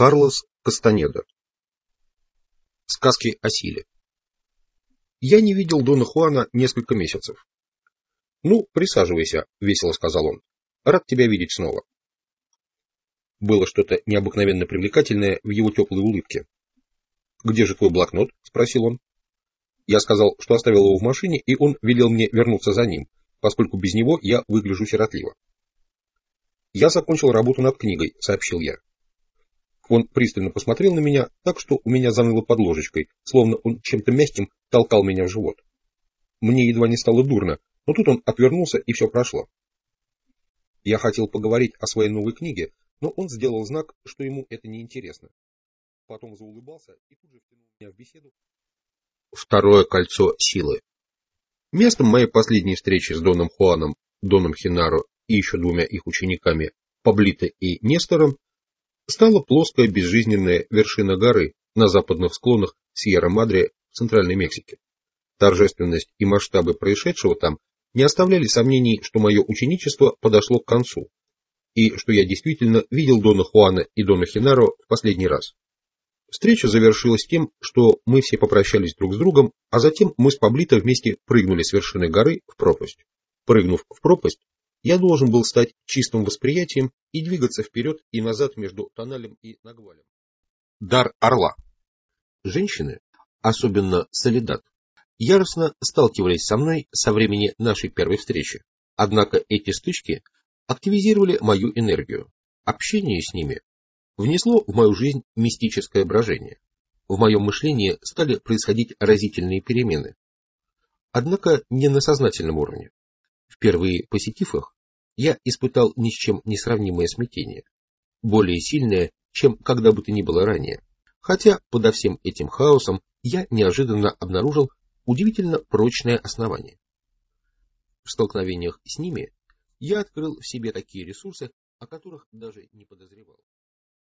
Карлос Кастанеда. Сказки о силе. Я не видел Дона Хуана несколько месяцев. «Ну, присаживайся», — весело сказал он. «Рад тебя видеть снова». Было что-то необыкновенно привлекательное в его теплой улыбке. «Где же твой блокнот?» — спросил он. Я сказал, что оставил его в машине, и он велел мне вернуться за ним, поскольку без него я выгляжу сиротливо. «Я закончил работу над книгой», — сообщил я. Он пристально посмотрел на меня, так что у меня заныло под ложечкой, словно он чем-то мягким толкал меня в живот. Мне едва не стало дурно, но тут он отвернулся, и все прошло. Я хотел поговорить о своей новой книге, но он сделал знак, что ему это не интересно. Потом заулыбался и тут же втянул меня в беседу. Второе кольцо силы. Местом моей последней встречи с Доном Хуаном, Доном Хинаро и еще двумя их учениками, Паблито и Нестором, стала плоская безжизненная вершина горы на западных склонах Сьерра-Мадре в Центральной Мексике. Торжественность и масштабы происшедшего там не оставляли сомнений, что мое ученичество подошло к концу, и что я действительно видел Дона Хуана и Дона Хинаро в последний раз. Встреча завершилась тем, что мы все попрощались друг с другом, а затем мы с Паблито вместе прыгнули с вершины горы в пропасть. Прыгнув в пропасть, я должен был стать чистым восприятием и двигаться вперед и назад между тоналем и нагвалем. Дар орла. Женщины, особенно Солидат, яростно сталкивались со мной со времени нашей первой встречи. Однако эти стычки активизировали мою энергию. Общение с ними внесло в мою жизнь мистическое брожение. В моем мышлении стали происходить разительные перемены. Однако не на сознательном уровне. Впервые посетив их, я испытал ни с чем не сравнимое смятение, более сильное, чем когда бы то ни было ранее. Хотя подо всем этим хаосом я неожиданно обнаружил удивительно прочное основание. В столкновениях с ними я открыл в себе такие ресурсы, о которых даже не подозревал.